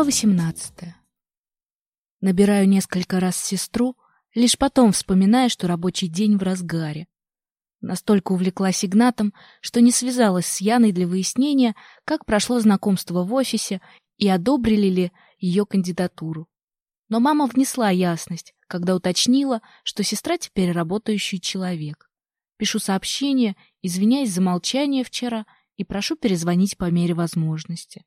Глава 18. Набираю несколько раз сестру, лишь потом вспоминая, что рабочий день в разгаре. Настолько увлеклась Игнатом, что не связалась с Яной для выяснения, как прошло знакомство в офисе и одобрили ли ее кандидатуру. Но мама внесла ясность, когда уточнила, что сестра теперь работающий человек. Пишу сообщение, извиняясь за молчание вчера и прошу перезвонить по мере возможности.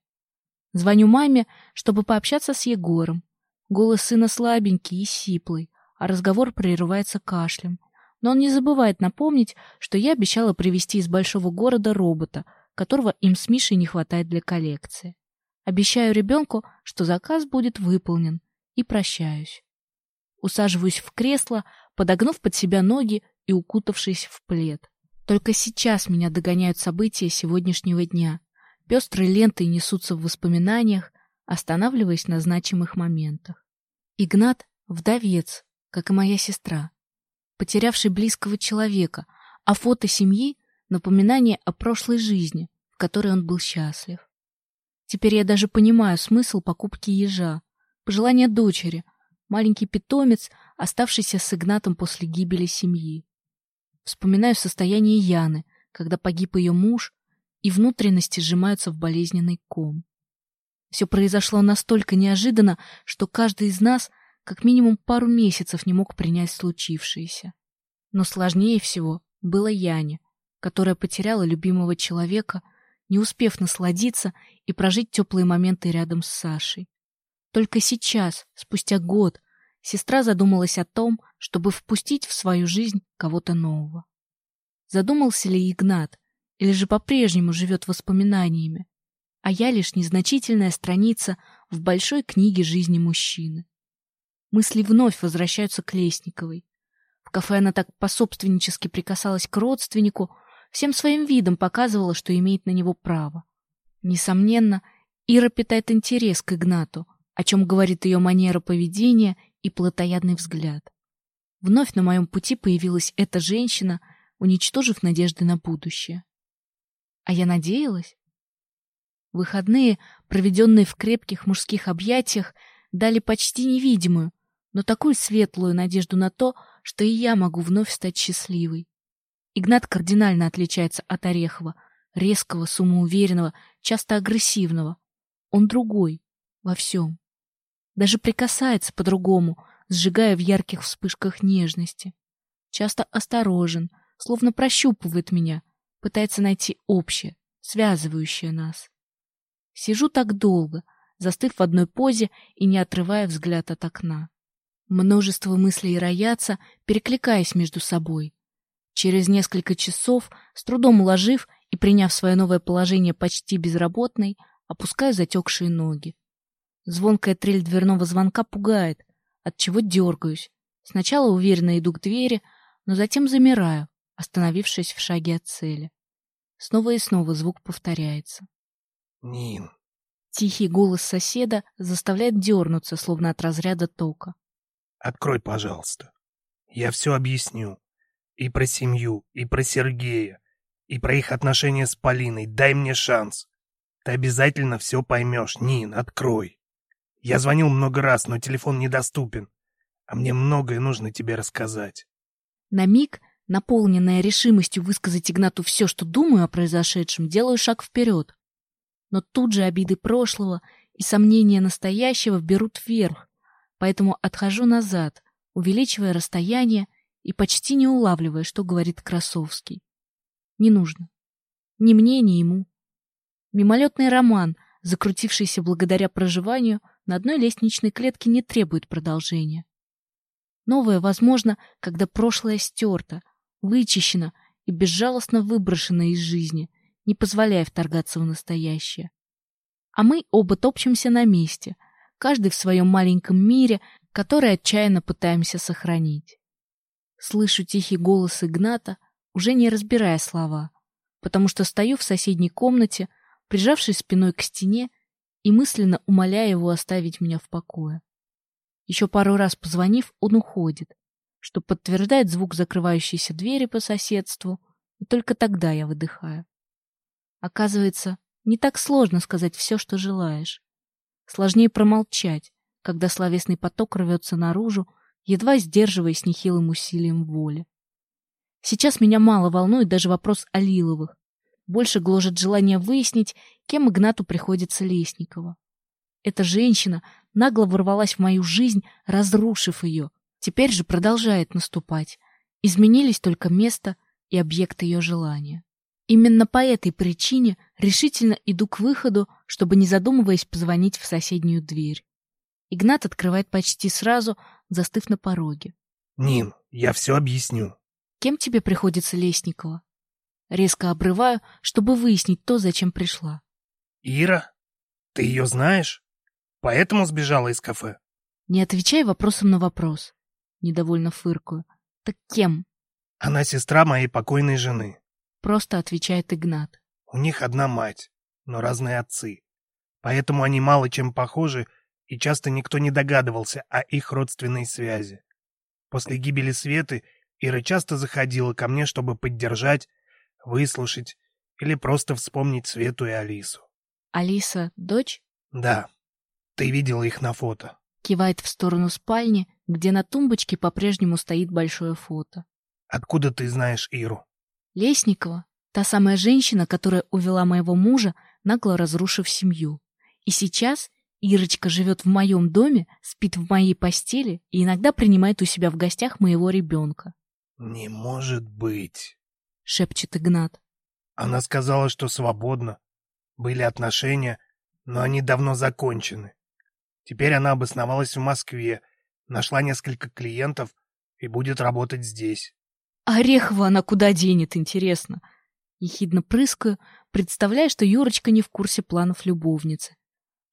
Звоню маме, чтобы пообщаться с Егором. Голос сына слабенький и сиплый, а разговор прерывается кашлем. Но он не забывает напомнить, что я обещала привезти из большого города робота, которого им с Мишей не хватает для коллекции. Обещаю ребенку, что заказ будет выполнен, и прощаюсь. Усаживаюсь в кресло, подогнув под себя ноги и укутавшись в плед. Только сейчас меня догоняют события сегодняшнего дня. Пестрые ленты несутся в воспоминаниях, останавливаясь на значимых моментах. Игнат — вдовец, как и моя сестра, потерявший близкого человека, а фото семьи — напоминание о прошлой жизни, в которой он был счастлив. Теперь я даже понимаю смысл покупки ежа, пожелание дочери, маленький питомец, оставшийся с Игнатом после гибели семьи. Вспоминаю состояние Яны, когда погиб ее муж, и внутренности сжимаются в болезненный ком. Все произошло настолько неожиданно, что каждый из нас как минимум пару месяцев не мог принять случившееся. Но сложнее всего было Яне, которая потеряла любимого человека, не успев насладиться и прожить теплые моменты рядом с Сашей. Только сейчас, спустя год, сестра задумалась о том, чтобы впустить в свою жизнь кого-то нового. Задумался ли Игнат, или же по-прежнему живет воспоминаниями, а я лишь незначительная страница в большой книге жизни мужчины. Мысли вновь возвращаются к Лесниковой. В кафе она так пособственнически прикасалась к родственнику, всем своим видом показывала, что имеет на него право. Несомненно, Ира питает интерес к Игнату, о чем говорит ее манера поведения и плотоядный взгляд. Вновь на моем пути появилась эта женщина, уничтожив надежды на будущее. А я надеялась. Выходные, проведенные в крепких мужских объятиях, дали почти невидимую, но такую светлую надежду на то, что и я могу вновь стать счастливой. Игнат кардинально отличается от Орехова, резкого, самоуверенного, часто агрессивного. Он другой во всем. Даже прикасается по-другому, сжигая в ярких вспышках нежности. Часто осторожен, словно прощупывает меня — пытается найти общее, связывающее нас. Сижу так долго, застыв в одной позе и не отрывая взгляд от окна. Множество мыслей роятся, перекликаясь между собой. Через несколько часов, с трудом уложив и приняв свое новое положение почти безработной, опускаю затекшие ноги. Звонкая трель дверного звонка пугает, от чего дергаюсь. Сначала уверенно иду к двери, но затем замираю, остановившись в шаге от цели. Снова и снова звук повторяется. «Нин!» Тихий голос соседа заставляет дернуться, словно от разряда тока. «Открой, пожалуйста. Я все объясню. И про семью, и про Сергея, и про их отношения с Полиной. Дай мне шанс. Ты обязательно все поймешь. Нин, открой. Я звонил много раз, но телефон недоступен. А мне многое нужно тебе рассказать». На миг Наполненная решимостью высказать Игнату все, что думаю о произошедшем, делаю шаг вперед. Но тут же обиды прошлого и сомнения настоящего берут вверх, поэтому отхожу назад, увеличивая расстояние и почти не улавливая, что говорит Красовский. Не нужно. Ни мне, ни ему. Мимолетный роман, закрутившийся благодаря проживанию, на одной лестничной клетке не требует продолжения. Новое возможно, когда прошлое стерто, вычищена и безжалостно выброшена из жизни, не позволяя вторгаться в настоящее. А мы оба топчемся на месте, каждый в своем маленьком мире, который отчаянно пытаемся сохранить. Слышу тихий голос Игната, уже не разбирая слова, потому что стою в соседней комнате, прижавшись спиной к стене и мысленно умоляя его оставить меня в покое. Еще пару раз позвонив, он уходит, что подтверждает звук закрывающейся двери по соседству, и только тогда я выдыхаю. Оказывается, не так сложно сказать все, что желаешь. Сложнее промолчать, когда словесный поток рвется наружу, едва сдерживаясь нехилым усилием воли. Сейчас меня мало волнует даже вопрос о Лиловых. Больше гложет желание выяснить, кем Игнату приходится Лесникова. Эта женщина нагло ворвалась в мою жизнь, разрушив ее. Теперь же продолжает наступать. Изменились только место и объект ее желания. Именно по этой причине решительно иду к выходу, чтобы, не задумываясь, позвонить в соседнюю дверь. Игнат открывает почти сразу, застыв на пороге. «Нин, я все объясню». «Кем тебе приходится Лесникова?» Резко обрываю, чтобы выяснить то, зачем пришла. «Ира? Ты ее знаешь? Поэтому сбежала из кафе?» Не отвечай вопросом на вопрос. Недовольно фыркаю. «Так кем?» «Она сестра моей покойной жены». Просто отвечает Игнат. У них одна мать, но разные отцы. Поэтому они мало чем похожи, и часто никто не догадывался о их родственной связи. После гибели Светы Ира часто заходила ко мне, чтобы поддержать, выслушать или просто вспомнить Свету и Алису. Алиса — дочь? Да. Ты видела их на фото. Кивает в сторону спальни, где на тумбочке по-прежнему стоит большое фото. Откуда ты знаешь Иру? Лесникова, та самая женщина, которая увела моего мужа, нагло разрушив семью. И сейчас Ирочка живет в моем доме, спит в моей постели и иногда принимает у себя в гостях моего ребенка. «Не может быть», — шепчет Игнат. Она сказала, что свободна. Были отношения, но они давно закончены. Теперь она обосновалась в Москве, нашла несколько клиентов и будет работать здесь. Орехова она куда денет, интересно? Ехидно прыскаю, представляя, что Юрочка не в курсе планов любовницы.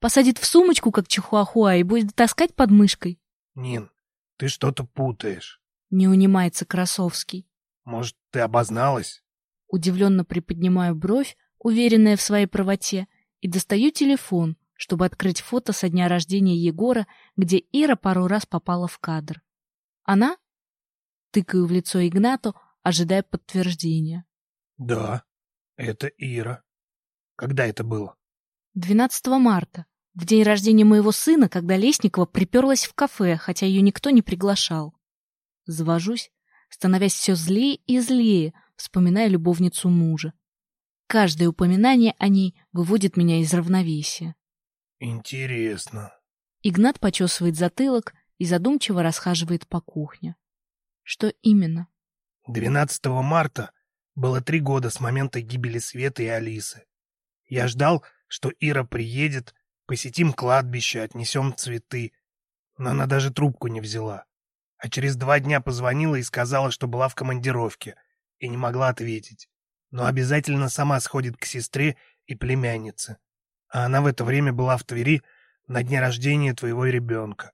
Посадит в сумочку, как чихуахуа, и будет таскать под мышкой. Нин, ты что-то путаешь. Не унимается Красовский. Может, ты обозналась? Удивленно приподнимаю бровь, уверенная в своей правоте, и достаю телефон, чтобы открыть фото со дня рождения Егора, где Ира пару раз попала в кадр. Она Тыкаю в лицо Игнату, ожидая подтверждения. Да, это Ира. Когда это было? 12 марта, в день рождения моего сына, когда Лесникова приперлась в кафе, хотя ее никто не приглашал. Завожусь, становясь все злее и злее, вспоминая любовницу мужа. Каждое упоминание о ней выводит меня из равновесия. Интересно. Игнат почесывает затылок и задумчиво расхаживает по кухне. Что именно? 12 марта было три года с момента гибели Светы и Алисы. Я ждал, что Ира приедет, посетим кладбище, отнесем цветы. Но она даже трубку не взяла. А через два дня позвонила и сказала, что была в командировке и не могла ответить. Но обязательно сама сходит к сестре и племяннице. А она в это время была в Твери на дне рождения твоего ребенка.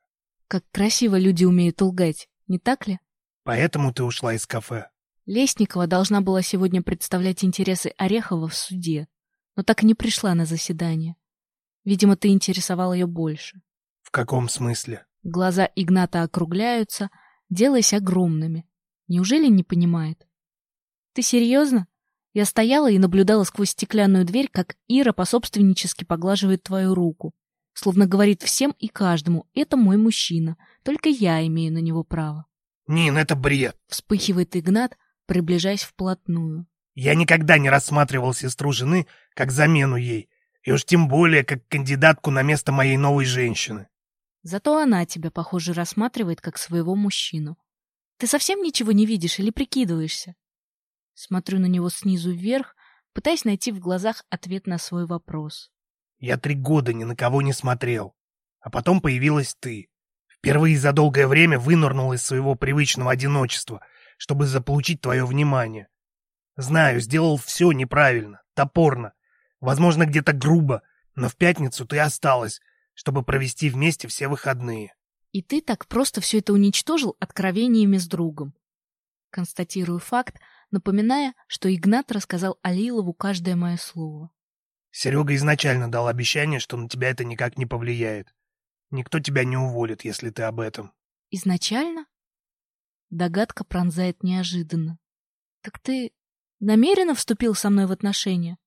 Как красиво люди умеют лгать, не так ли? Поэтому ты ушла из кафе. Лесникова должна была сегодня представлять интересы Орехова в суде, но так и не пришла на заседание. Видимо, ты интересовал ее больше. В каком смысле? Глаза Игната округляются, делаясь огромными. Неужели не понимает? Ты серьезно? Я стояла и наблюдала сквозь стеклянную дверь, как Ира пособственнически поглаживает твою руку. Словно говорит всем и каждому, это мой мужчина, только я имею на него право. Нин, это бред. Вспыхивает Игнат, приближаясь вплотную. Я никогда не рассматривал сестру жены как замену ей, и уж тем более как кандидатку на место моей новой женщины. Зато она тебя, похоже, рассматривает как своего мужчину. Ты совсем ничего не видишь или прикидываешься? Смотрю на него снизу вверх, пытаясь найти в глазах ответ на свой вопрос. Я три года ни на кого не смотрел, а потом появилась ты. Впервые за долгое время вынырнул из своего привычного одиночества, чтобы заполучить твое внимание. Знаю, сделал все неправильно, топорно, возможно, где-то грубо, но в пятницу ты осталась, чтобы провести вместе все выходные. И ты так просто все это уничтожил откровениями с другом. Констатирую факт, напоминая, что Игнат рассказал Алилову каждое мое слово. Серега изначально дал обещание, что на тебя это никак не повлияет. Никто тебя не уволит, если ты об этом. Изначально? Догадка пронзает неожиданно. Так ты намеренно вступил со мной в отношения?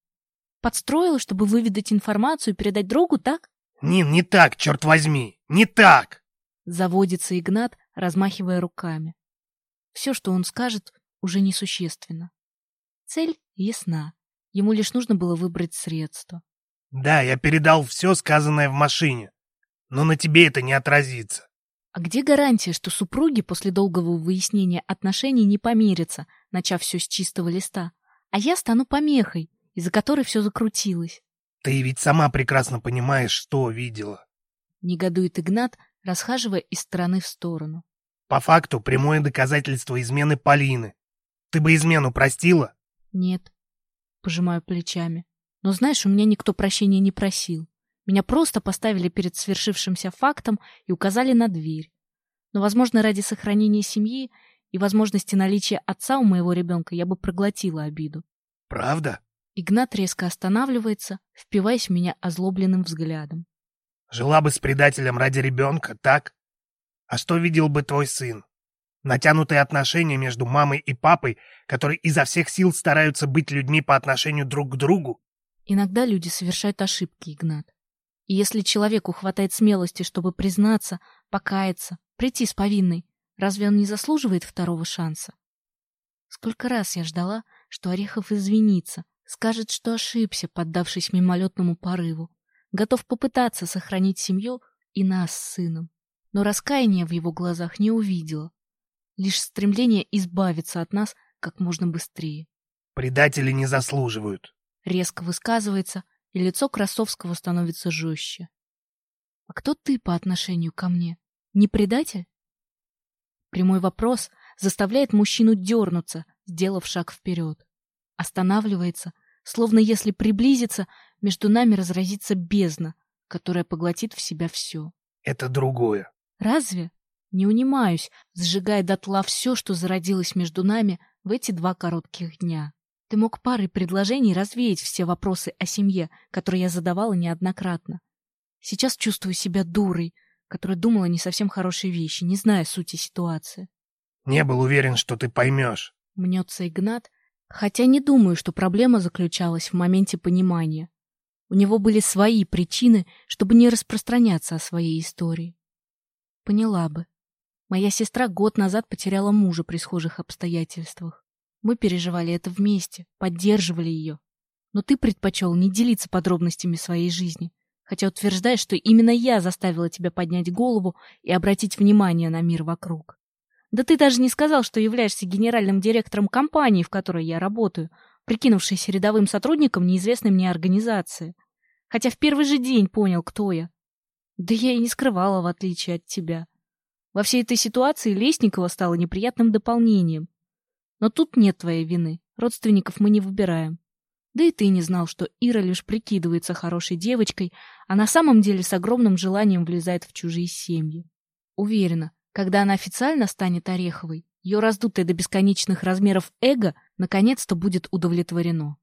Подстроил, чтобы выведать информацию и передать другу, так? Нин, не так, черт возьми, не так! Заводится Игнат, размахивая руками. Все, что он скажет, уже несущественно. Цель ясна. Ему лишь нужно было выбрать средство. Да, я передал все сказанное в машине, но на тебе это не отразится. А где гарантия, что супруги после долгого выяснения отношений не помирятся, начав все с чистого листа, а я стану помехой, из-за которой все закрутилось? Ты ведь сама прекрасно понимаешь, что видела. Негодует Игнат, расхаживая из стороны в сторону. По факту прямое доказательство измены Полины. Ты бы измену простила? Нет. Пожимаю плечами. Но знаешь, у меня никто прощения не просил. Меня просто поставили перед свершившимся фактом и указали на дверь. Но, возможно, ради сохранения семьи и возможности наличия отца у моего ребенка я бы проглотила обиду. Правда? Игнат резко останавливается, впиваясь в меня озлобленным взглядом. Жила бы с предателем ради ребенка, так? А что видел бы твой сын? Натянутые отношения между мамой и папой, которые изо всех сил стараются быть людьми по отношению друг к другу? Иногда люди совершают ошибки, Игнат. И если человеку хватает смелости, чтобы признаться, покаяться, прийти с повинной, разве он не заслуживает второго шанса? Сколько раз я ждала, что Орехов извинится, скажет, что ошибся, поддавшись мимолетному порыву, готов попытаться сохранить семью и нас с сыном. Но раскаяния в его глазах не увидела, лишь стремление избавиться от нас как можно быстрее. Предатели не заслуживают. Резко высказывается, и лицо Красовского становится жестче. А кто ты по отношению ко мне? Не предатель? Прямой вопрос заставляет мужчину дернуться, сделав шаг вперед. Останавливается, словно если приблизиться, между нами разразится бездна, которая поглотит в себя все. Это другое. Разве? Не унимаюсь, сжигая дотла все, что зародилось между нами в эти два коротких дня. Ты мог парой предложений развеять все вопросы о семье, которые я задавала неоднократно. Сейчас чувствую себя дурой, которая думала не совсем хорошие вещи, не зная сути ситуации. Не был уверен, что ты поймешь. Мнется Игнат, хотя не думаю, что проблема заключалась в моменте понимания. У него были свои причины, чтобы не распространяться о своей истории. Поняла бы. Моя сестра год назад потеряла мужа при схожих обстоятельствах. Мы переживали это вместе, поддерживали ее. Но ты предпочел не делиться подробностями своей жизни, хотя утверждаешь, что именно я заставила тебя поднять голову и обратить внимание на мир вокруг. Да ты даже не сказал, что являешься генеральным директором компании, в которой я работаю, прикинувшейся рядовым сотрудником неизвестной мне организации. Хотя в первый же день понял, кто я. Да я и не скрывала, в отличие от тебя. Во всей этой ситуации Лесникова стала неприятным дополнением. Но тут нет твоей вины. Родственников мы не выбираем. Да и ты не знал, что Ира лишь прикидывается хорошей девочкой, а на самом деле с огромным желанием влезает в чужие семьи. Уверена, когда она официально станет Ореховой, ее раздутое до бесконечных размеров эго наконец-то будет удовлетворено.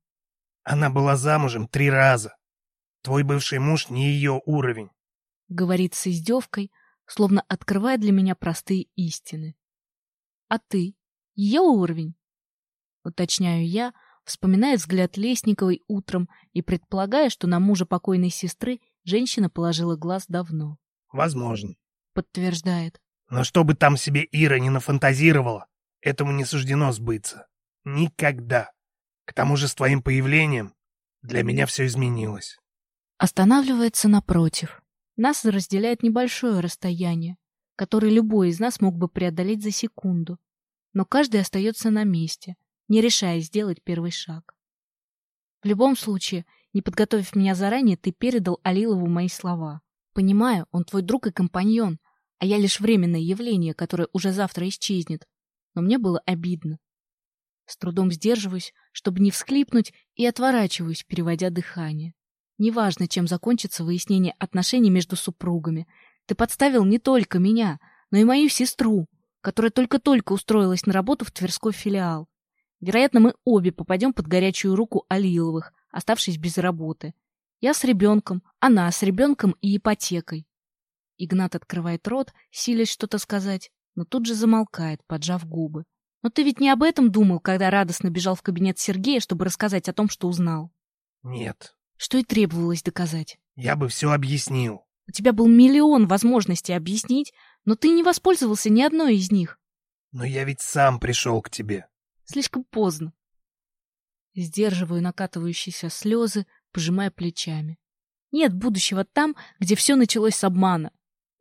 Она была замужем три раза. Твой бывший муж не ее уровень. Говорит с издевкой, словно открывая для меня простые истины. А ты? Ее уровень? Уточняю я, вспоминая взгляд Лесниковой утром и предполагая, что на мужа покойной сестры женщина положила глаз давно. Возможно. Подтверждает. Но что бы там себе Ира не нафантазировала, этому не суждено сбыться. Никогда. К тому же с твоим появлением для меня все изменилось. Останавливается напротив. Нас разделяет небольшое расстояние, которое любой из нас мог бы преодолеть за секунду но каждый остается на месте, не решая сделать первый шаг. В любом случае, не подготовив меня заранее, ты передал Алилову мои слова. Понимаю, он твой друг и компаньон, а я лишь временное явление, которое уже завтра исчезнет. Но мне было обидно. С трудом сдерживаюсь, чтобы не всклипнуть, и отворачиваюсь, переводя дыхание. Неважно, чем закончится выяснение отношений между супругами. Ты подставил не только меня, но и мою сестру, которая только-только устроилась на работу в Тверской филиал. Вероятно, мы обе попадем под горячую руку Алиловых, оставшись без работы. Я с ребенком, она с ребенком и ипотекой. Игнат открывает рот, силясь что-то сказать, но тут же замолкает, поджав губы. Но ты ведь не об этом думал, когда радостно бежал в кабинет Сергея, чтобы рассказать о том, что узнал? Нет. Что и требовалось доказать. Я бы все объяснил. У тебя был миллион возможностей объяснить, но ты не воспользовался ни одной из них. Но я ведь сам пришел к тебе. Слишком поздно. Сдерживаю накатывающиеся слезы, пожимая плечами. Нет будущего там, где все началось с обмана.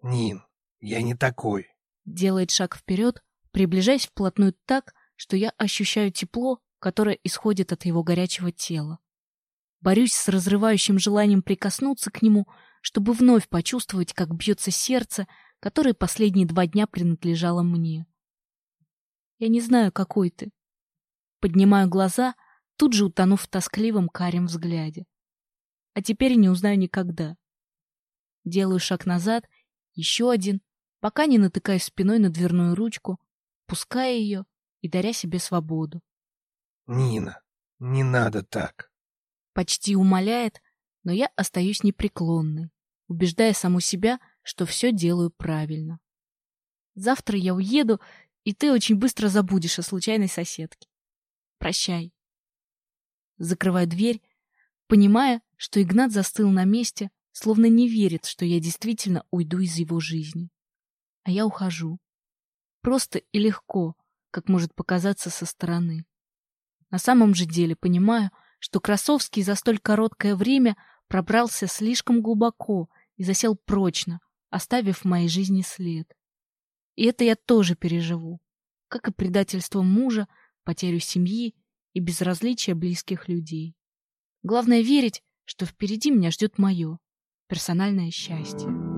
Нин, я не такой. Делает шаг вперед, приближаясь вплотную так, что я ощущаю тепло, которое исходит от его горячего тела. Борюсь с разрывающим желанием прикоснуться к нему, чтобы вновь почувствовать, как бьется сердце, которое последние два дня принадлежало мне. Я не знаю, какой ты. Поднимаю глаза, тут же утонув в тоскливом карем взгляде. А теперь не узнаю никогда. Делаю шаг назад, еще один, пока не натыкаюсь спиной на дверную ручку, пуская ее и даря себе свободу. Нина, не надо так. Почти умоляет, но я остаюсь непреклонной, убеждая саму себя, что все делаю правильно. Завтра я уеду, и ты очень быстро забудешь о случайной соседке. Прощай. Закрываю дверь, понимая, что Игнат застыл на месте, словно не верит, что я действительно уйду из его жизни. А я ухожу. Просто и легко, как может показаться со стороны. На самом же деле понимаю, что Красовский за столь короткое время пробрался слишком глубоко и засел прочно, оставив в моей жизни след. И это я тоже переживу, как и предательство мужа, потерю семьи и безразличие близких людей. Главное верить, что впереди меня ждет мое персональное счастье.